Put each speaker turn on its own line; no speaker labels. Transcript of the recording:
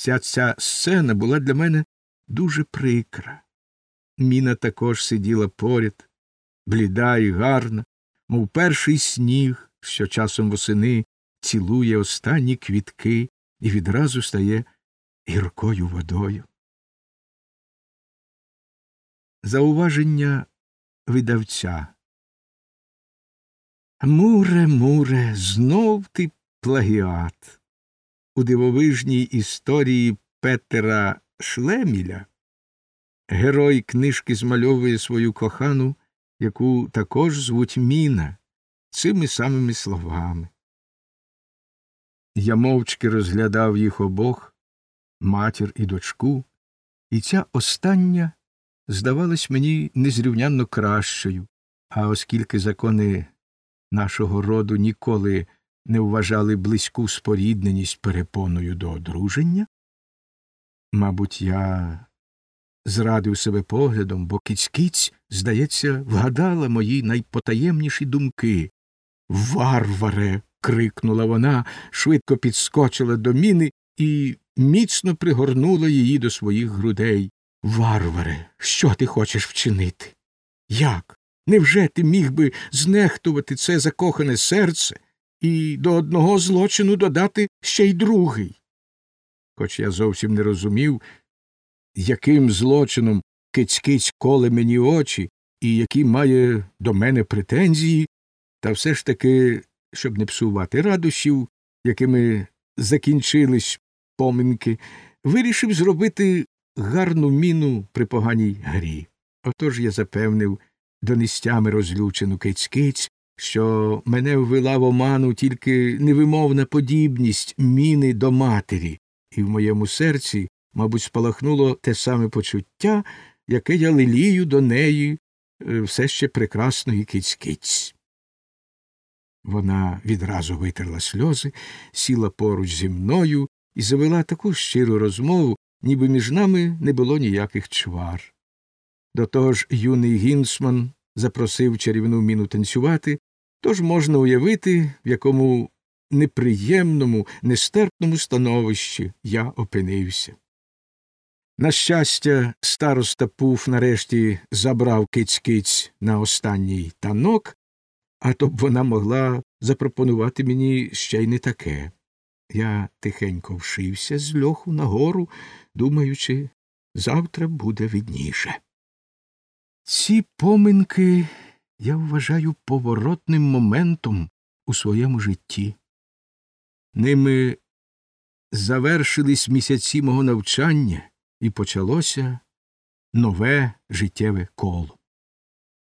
Вся ця сцена була для мене дуже прикра. Міна також сиділа поряд, бліда і гарна, мов перший сніг, що часом восени цілує останні квітки і відразу стає гіркою водою. Зауваження видавця. Муре, муре, знов ти плагіат. У дивовижній історії Петера Шлеміля герой книжки змальовує свою кохану, яку також звуть Міна, цими самими словами. Я мовчки розглядав їх обох, матір і дочку, і ця остання здавалась мені незрівнянно кращою, а оскільки закони нашого роду ніколи не вважали близьку спорідненість перепоною до одруження, мабуть, я зрадив себе поглядом, бо кіць-кіць, здається, вгадала мої найпотаємніші думки. Варваре. крикнула вона, швидко підскочила до міни і міцно пригорнула її до своїх грудей. Варваре, що ти хочеш вчинити? Як? Невже ти міг би знехтувати це закохане серце і до одного злочину додати ще й другий? Хоч я зовсім не розумів, яким злочином киць-киць коле мені очі і які має до мене претензії, та все ж таки, щоб не псувати радощів, якими закінчились поминки, вирішив зробити гарну міну при поганій грі. Отож я запевнив донестями розлючену киць-киць, що мене ввела в оману тільки невимовна подібність міни до матері, і в моєму серці, мабуть, спалахнуло те саме почуття, яке я лелію до неї е, все ще прекрасної киць-киць. Вона відразу витерла сльози, сіла поруч зі мною і завела таку щиру розмову, ніби між нами не було ніяких чвар. До того ж юний гінсман запросив чарівну міну танцювати, тож можна уявити, в якому неприємному, нестерпному становищі я опинився. На щастя, староста Пуф нарешті забрав киць-киць на останній танок, а то б вона могла запропонувати мені ще й не таке. Я тихенько вшився з льоху нагору, думаючи, завтра буде видніше. Ці поминки я вважаю поворотним моментом у своєму житті. Ними завершились місяці мого навчання і почалося нове життєве коло.